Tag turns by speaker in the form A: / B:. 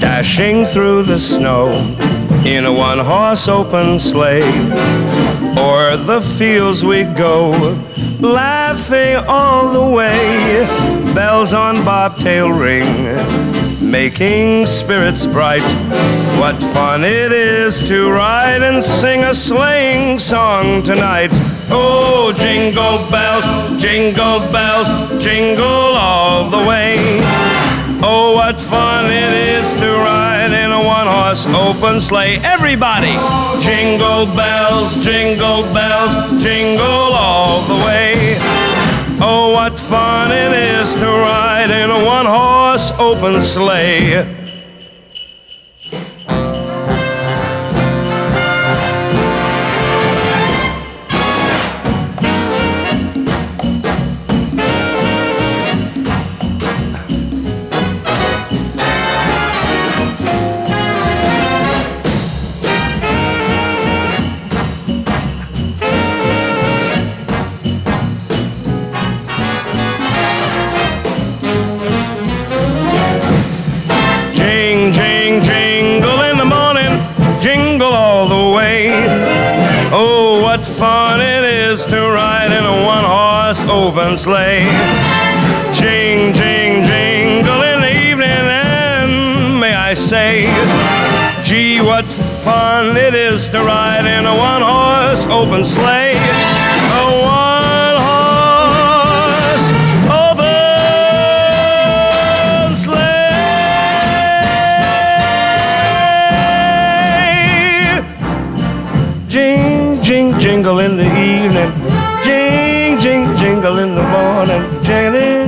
A: Dashing through the snow in a one horse open sleigh. O'er the fields we go, laughing all the way. Bells on bobtail ring, making spirits bright. What fun it is to ride and sing a sleighing song tonight. Oh, jingle bells, jingle bells, jingle all the way. Oh, what fun it is to ride in a one horse open sleigh. Everybody! Jingle bells, jingle bells, jingle all the way. Oh, what fun it is to ride in a one horse open sleigh. All the way. Oh, what fun it is to ride in a one horse open sleigh. Jing, jing, jingle in the evening, and may I say, gee, what fun it is to ride in a one horse open sleigh. Jing, jing, jingle in the evening. Jing, jing, jingle in the morning. Jingle,